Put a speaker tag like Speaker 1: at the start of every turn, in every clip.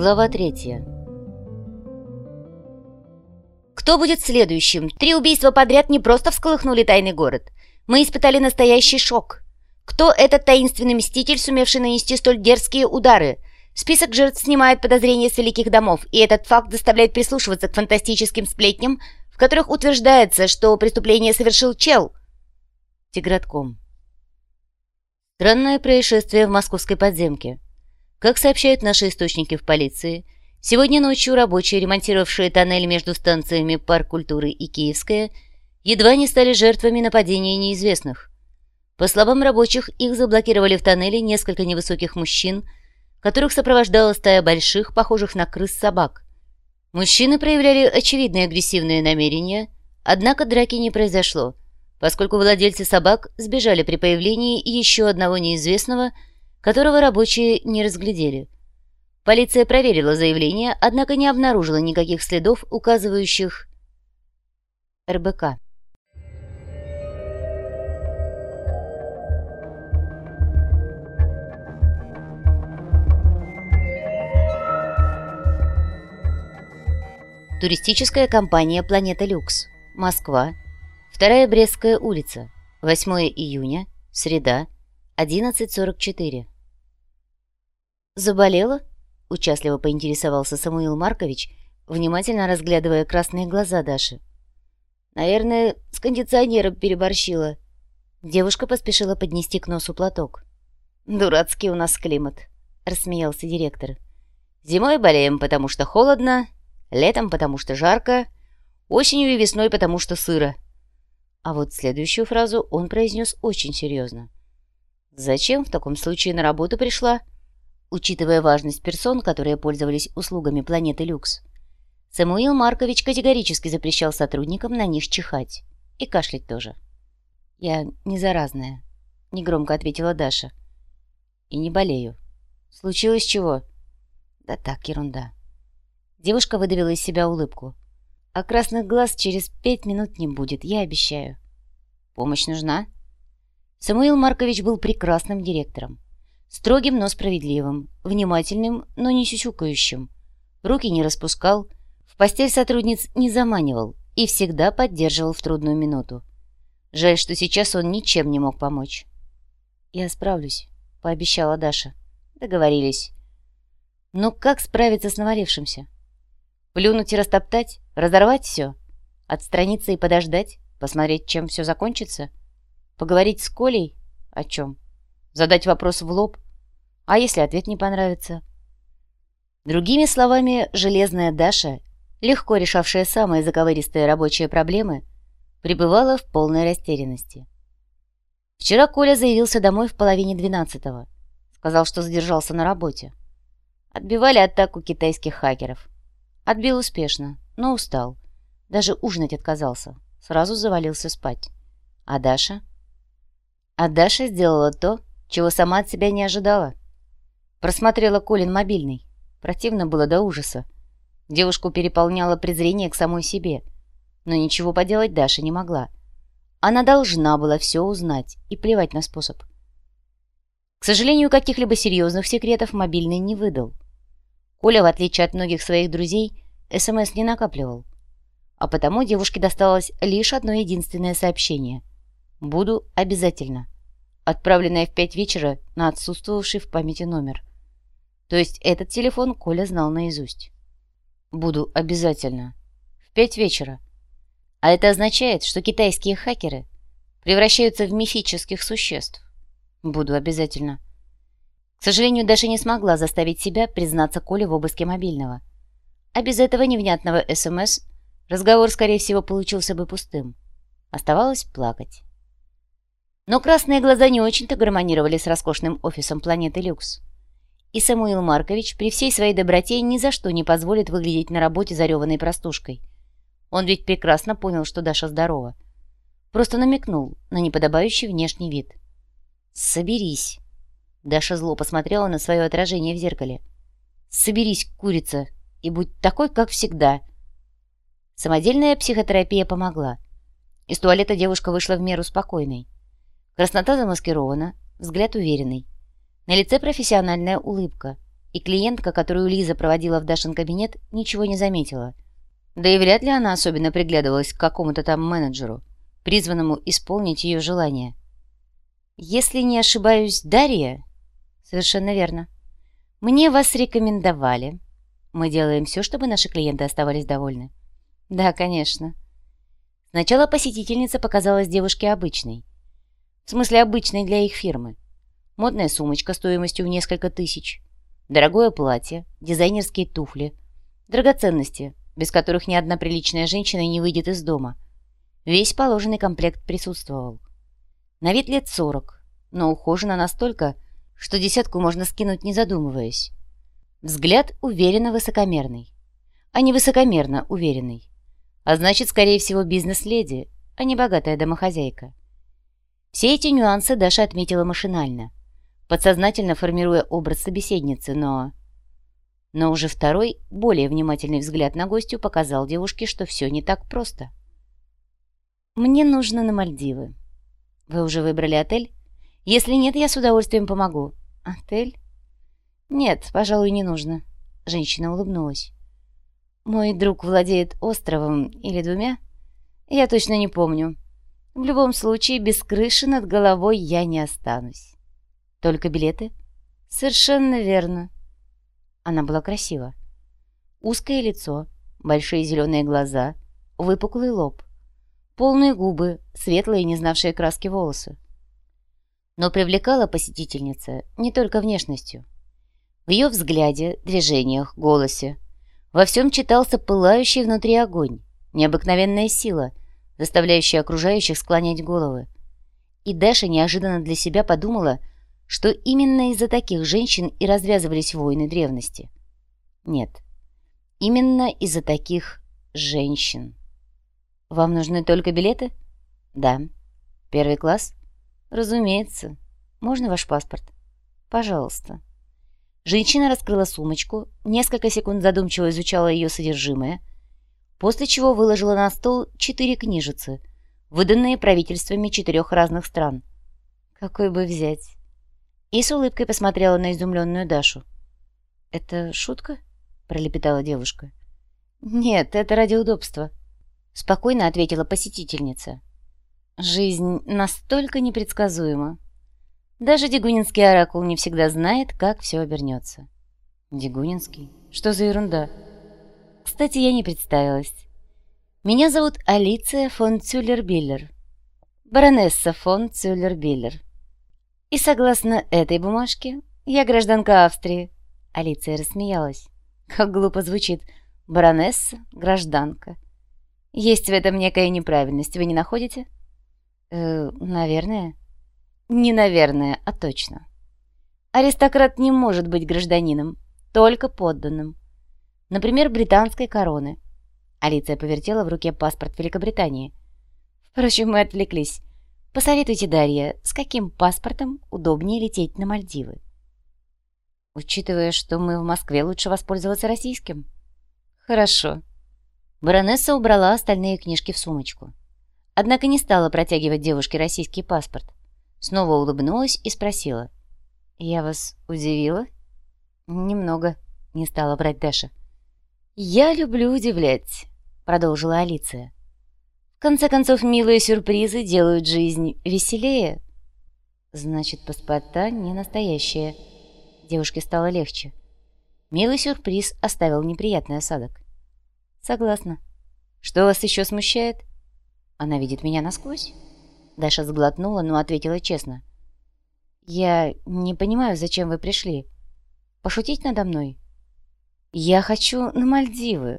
Speaker 1: Глава третья. Кто будет следующим? Три убийства подряд не просто всколыхнули тайный город. Мы испытали настоящий шок. Кто этот таинственный мститель, сумевший нанести столь дерзкие удары? Список жертв снимает подозрения с великих домов, и этот факт заставляет прислушиваться к фантастическим сплетням, в которых утверждается, что преступление совершил чел. Тигратком. Странное происшествие в московской подземке. Как сообщают наши источники в полиции, сегодня ночью рабочие, ремонтировавшие тоннель между станциями Парк культуры и Киевская, едва не стали жертвами нападения неизвестных. По словам рабочих, их заблокировали в тоннеле несколько невысоких мужчин, которых сопровождала стая больших, похожих на крыс собак. Мужчины проявляли очевидные агрессивные намерения, однако драки не произошло, поскольку владельцы собак сбежали при появлении еще одного неизвестного, которого рабочие не разглядели. Полиция проверила заявление, однако не обнаружила никаких следов, указывающих РБК. Туристическая компания «Планета Люкс», Москва, Вторая Брестская улица, 8 июня, среда, 11.44. «Заболела?» — участливо поинтересовался Самуил Маркович, внимательно разглядывая красные глаза Даши. «Наверное, с кондиционером переборщила». Девушка поспешила поднести к носу платок. «Дурацкий у нас климат», — рассмеялся директор. «Зимой болеем, потому что холодно, летом, потому что жарко, осенью и весной, потому что сыро». А вот следующую фразу он произнес очень серьезно. «Зачем в таком случае на работу пришла?» Учитывая важность персон, которые пользовались услугами планеты Люкс, Самуил Маркович категорически запрещал сотрудникам на них чихать. И кашлять тоже. «Я не заразная», — негромко ответила Даша. «И не болею. Случилось чего?» «Да так, ерунда». Девушка выдавила из себя улыбку. А красных глаз через пять минут не будет, я обещаю. Помощь нужна? Самуил Маркович был прекрасным директором. Строгим, но справедливым, внимательным, но не сюсюкающим. Руки не распускал, в постель сотрудниц не заманивал и всегда поддерживал в трудную минуту. Жаль, что сейчас он ничем не мог помочь. «Я справлюсь», — пообещала Даша. «Договорились». «Но как справиться с навалившимся?» Плюнуть и растоптать? Разорвать все? Отстраниться и подождать? Посмотреть, чем все закончится? Поговорить с Колей? О чем? Задать вопрос в лоб? А если ответ не понравится? Другими словами, железная Даша, легко решавшая самые заковыристые рабочие проблемы, пребывала в полной растерянности. Вчера Коля заявился домой в половине двенадцатого. Сказал, что задержался на работе. Отбивали атаку китайских хакеров. Отбил успешно, но устал. Даже ужинать отказался. Сразу завалился спать. А Даша? А Даша сделала то, чего сама от себя не ожидала. Просмотрела Колин мобильный. Противно было до ужаса. Девушку переполняло презрение к самой себе. Но ничего поделать Даша не могла. Она должна была все узнать и плевать на способ. К сожалению, каких-либо серьезных секретов мобильный не выдал. Коля, в отличие от многих своих друзей, СМС не накапливал. А потому девушке досталось лишь одно единственное сообщение. «Буду обязательно», отправленное в пять вечера на отсутствовавший в памяти номер. То есть этот телефон Коля знал наизусть. «Буду обязательно. В пять вечера». А это означает, что китайские хакеры превращаются в мифических существ. Буду обязательно. К сожалению, Даша не смогла заставить себя признаться Коле в обыске мобильного. А без этого невнятного СМС разговор, скорее всего, получился бы пустым. Оставалось плакать. Но красные глаза не очень-то гармонировали с роскошным офисом планеты Люкс. И Самуил Маркович при всей своей доброте ни за что не позволит выглядеть на работе зареванной простушкой. Он ведь прекрасно понял, что Даша здорова. Просто намекнул на неподобающий внешний вид. «Соберись», Даша зло посмотрела на свое отражение в зеркале. «Соберись, курица, и будь такой, как всегда». Самодельная психотерапия помогла. Из туалета девушка вышла в меру спокойной. Краснота замаскирована, взгляд уверенный. На лице профессиональная улыбка. и клиентка, которую Лиза проводила в Дашин кабинет, ничего не заметила. Да и вряд ли она особенно приглядывалась к какому-то там менеджеру, призванному исполнить ее желание. «Если не ошибаюсь, Дарья?» «Совершенно верно. Мне вас рекомендовали. Мы делаем все, чтобы наши клиенты оставались довольны». «Да, конечно». Сначала посетительница показалась девушке обычной. В смысле, обычной для их фирмы. Модная сумочка стоимостью в несколько тысяч, дорогое платье, дизайнерские туфли, драгоценности, без которых ни одна приличная женщина не выйдет из дома. Весь положенный комплект присутствовал. На вид лет сорок, но ухожена настолько, что десятку можно скинуть, не задумываясь. Взгляд уверенно высокомерный, а не высокомерно уверенный. А значит, скорее всего, бизнес-леди, а не богатая домохозяйка. Все эти нюансы Даша отметила машинально, подсознательно формируя образ собеседницы, но... Но уже второй, более внимательный взгляд на гостю показал девушке, что все не так просто. «Мне нужно на Мальдивы. Вы уже выбрали отель? Если нет, я с удовольствием помогу. Отель? Нет, пожалуй, не нужно». Женщина улыбнулась. «Мой друг владеет островом или двумя? Я точно не помню. В любом случае, без крыши над головой я не останусь. Только билеты? Совершенно верно. Она была красива. Узкое лицо, большие зеленые глаза, выпуклый лоб, полные губы, светлые, не знавшие краски волосы. Но привлекала посетительница не только внешностью. В ее взгляде, движениях, голосе во всем читался пылающий внутри огонь, необыкновенная сила, заставляющая окружающих склонять головы. И Даша неожиданно для себя подумала, что именно из-за таких женщин и развязывались войны древности. Нет, именно из-за таких женщин. Вам нужны только билеты? Да. Первый класс? Разумеется. Можно ваш паспорт? Пожалуйста. Женщина раскрыла сумочку, несколько секунд задумчиво изучала ее содержимое, после чего выложила на стол четыре книжицы, выданные правительствами четырех разных стран. Какой бы взять? и с улыбкой посмотрела на изумленную Дашу. «Это шутка?» — пролепетала девушка. «Нет, это ради удобства», — спокойно ответила посетительница. «Жизнь настолько непредсказуема. Даже Дегунинский оракул не всегда знает, как все обернется». «Дегунинский? Что за ерунда?» «Кстати, я не представилась. Меня зовут Алиция фон Цюллер-Биллер. Баронесса фон Цюллер-Биллер». И согласно этой бумажке, я гражданка Австрии. Алиция рассмеялась. Как глупо звучит. Баронесса, гражданка. Есть в этом некая неправильность, вы не находите? Э, наверное. Не наверное, а точно. Аристократ не может быть гражданином, только подданным. Например, британской короны. Алиция повертела в руке паспорт Великобритании. Впрочем, мы отвлеклись. Посоветуйте, Дарья, с каким паспортом удобнее лететь на Мальдивы? Учитывая, что мы в Москве, лучше воспользоваться российским. Хорошо. Баронесса убрала остальные книжки в сумочку. Однако не стала протягивать девушке российский паспорт. Снова улыбнулась и спросила. «Я вас удивила?» «Немного», — не стала брать Даша. «Я люблю удивлять», — продолжила Алиция. В конце концов, милые сюрпризы делают жизнь веселее. Значит, паспорта не настоящие. Девушке стало легче. Милый сюрприз оставил неприятный осадок. Согласна. Что вас еще смущает? Она видит меня насквозь. Даша сглотнула, но ответила честно. Я не понимаю, зачем вы пришли. Пошутить надо мной? Я хочу на Мальдивы.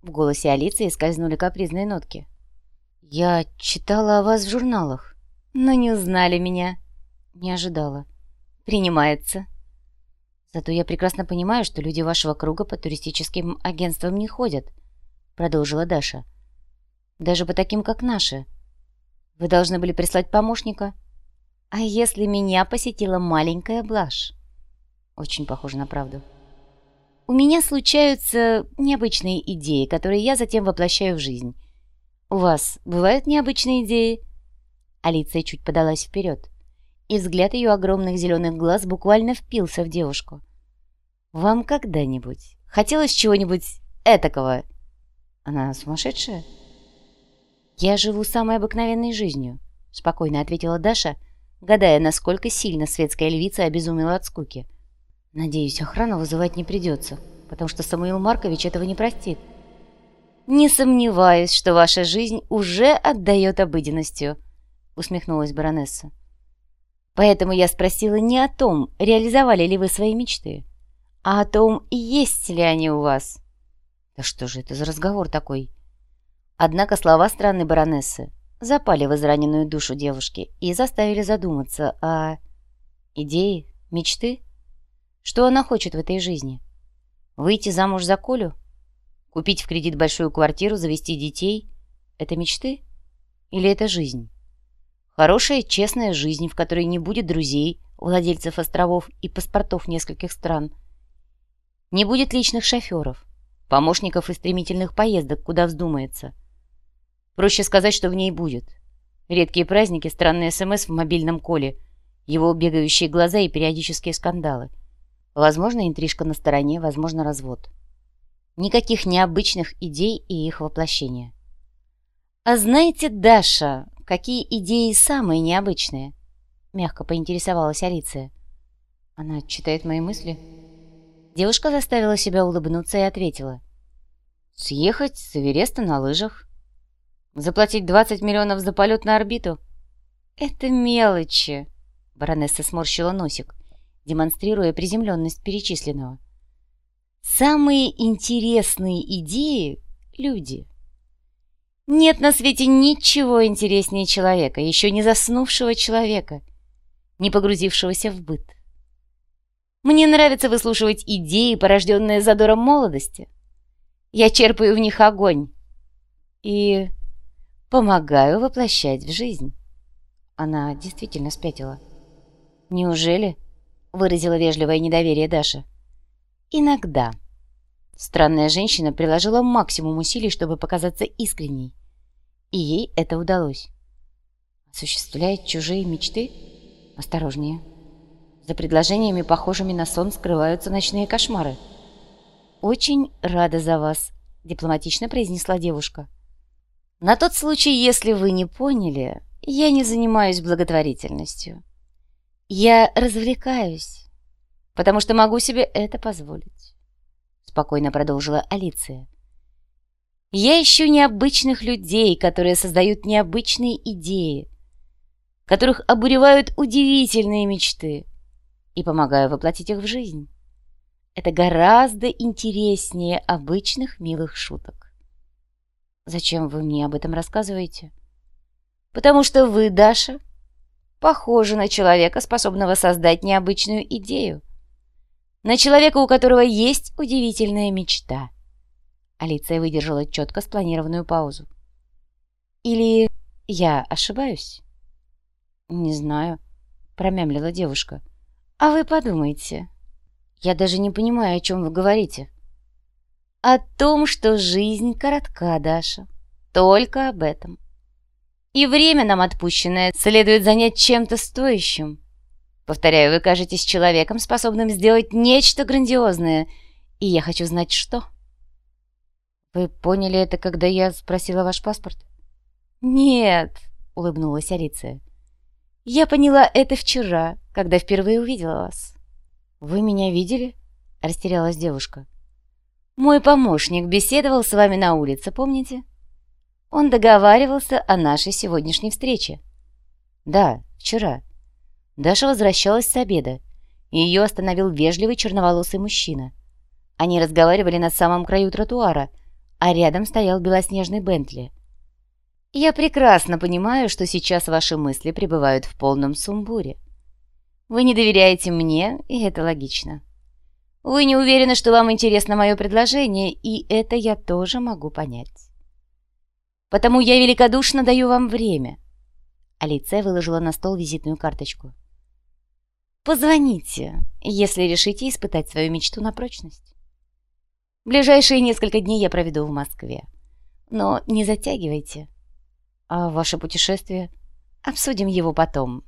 Speaker 1: В голосе Алиции скользнули капризные нотки. «Я читала о вас в журналах, но не узнали меня». Не ожидала. «Принимается». «Зато я прекрасно понимаю, что люди вашего круга по туристическим агентствам не ходят», продолжила Даша. «Даже по таким, как наши. Вы должны были прислать помощника. А если меня посетила маленькая блажь?» Очень похоже на правду. «У меня случаются необычные идеи, которые я затем воплощаю в жизнь». «У вас бывают необычные идеи?» Алиция чуть подалась вперед, и взгляд ее огромных зеленых глаз буквально впился в девушку. «Вам когда-нибудь хотелось чего-нибудь этакого?» «Она сумасшедшая?» «Я живу самой обыкновенной жизнью», — спокойно ответила Даша, гадая, насколько сильно светская львица обезумела от скуки. «Надеюсь, охрану вызывать не придется, потому что Самуил Маркович этого не простит».
Speaker 2: «Не сомневаюсь, что ваша жизнь уже отдает обыденностью», — усмехнулась баронесса. «Поэтому я спросила не о том, реализовали ли вы свои мечты, а о том, есть ли они у вас».
Speaker 1: «Да что же это за разговор такой?»
Speaker 2: Однако слова странной баронессы запали в израненную душу девушки и заставили задуматься о... идее, мечты? Что она хочет в этой жизни? Выйти замуж за Колю? Купить в кредит большую квартиру, завести детей? Это мечты? Или это жизнь? Хорошая, честная жизнь, в которой не будет друзей, владельцев островов и паспортов нескольких стран. Не будет личных шоферов, помощников и стремительных поездок, куда вздумается – Проще сказать, что в ней будет. Редкие праздники, странные СМС в мобильном коле, его бегающие глаза и периодические скандалы. Возможно, интрижка на стороне, возможно, развод. Никаких необычных идей и их воплощения. «А знаете, Даша, какие идеи самые необычные?» Мягко поинтересовалась Алиция.
Speaker 1: «Она читает мои мысли?»
Speaker 2: Девушка заставила себя улыбнуться и ответила.
Speaker 1: «Съехать с Эвереста на лыжах. Заплатить 20 миллионов за полет на орбиту?
Speaker 2: Это мелочи. Баронесса сморщила носик, демонстрируя приземленность перечисленного. Самые интересные идеи — люди. Нет на свете ничего интереснее человека, еще не заснувшего человека, не погрузившегося в быт. Мне нравится выслушивать идеи, порожденные задором молодости. Я черпаю в них огонь. И помогаю воплощать в жизнь».
Speaker 1: Она действительно спятила.
Speaker 2: «Неужели?» — выразила вежливое недоверие Даша. «Иногда». Странная женщина приложила максимум усилий, чтобы показаться искренней. И ей это удалось.
Speaker 1: «Осуществляет чужие мечты? Осторожнее. За предложениями, похожими на сон, скрываются ночные кошмары».
Speaker 2: «Очень рада за вас», — дипломатично произнесла девушка. На тот случай, если вы не поняли, я не занимаюсь благотворительностью. Я развлекаюсь, потому что могу себе это позволить. Спокойно продолжила Алиция. Я ищу необычных людей, которые создают необычные идеи, которых обуревают удивительные мечты, и помогаю воплотить их в жизнь. Это гораздо интереснее обычных милых шуток.
Speaker 1: Зачем вы мне об этом рассказываете?
Speaker 2: Потому что вы, Даша, похожи на человека, способного создать необычную идею. На человека, у которого есть удивительная мечта. Алиция выдержала четко спланированную паузу. Или я ошибаюсь?
Speaker 1: Не знаю, промямлила девушка.
Speaker 2: А вы подумайте.
Speaker 1: Я даже не понимаю, о чем вы говорите
Speaker 2: о том, что жизнь коротка, Даша. Только об этом. И время нам отпущенное следует занять чем-то стоящим. Повторяю, вы кажетесь человеком, способным сделать нечто грандиозное, и я хочу знать, что.
Speaker 1: Вы поняли это, когда я спросила ваш паспорт?
Speaker 2: Нет, улыбнулась Алиция. Я поняла это вчера, когда впервые увидела вас.
Speaker 1: Вы меня видели? Растерялась девушка.
Speaker 2: Мой помощник беседовал с вами на улице, помните? Он договаривался о нашей сегодняшней встрече.
Speaker 1: Да, вчера. Даша возвращалась с обеда, и ее остановил вежливый черноволосый мужчина. Они разговаривали на самом краю тротуара, а рядом стоял белоснежный Бентли.
Speaker 2: «Я прекрасно понимаю, что сейчас ваши мысли пребывают в полном сумбуре. Вы не доверяете мне, и это логично. Вы не уверены, что вам интересно мое предложение, и это я тоже могу понять. Потому я великодушно даю вам время. Алиция выложила на стол визитную карточку. Позвоните, если решите испытать свою мечту на прочность. Ближайшие несколько дней я проведу в Москве. Но не затягивайте.
Speaker 1: А ваше путешествие?
Speaker 2: Обсудим его потом.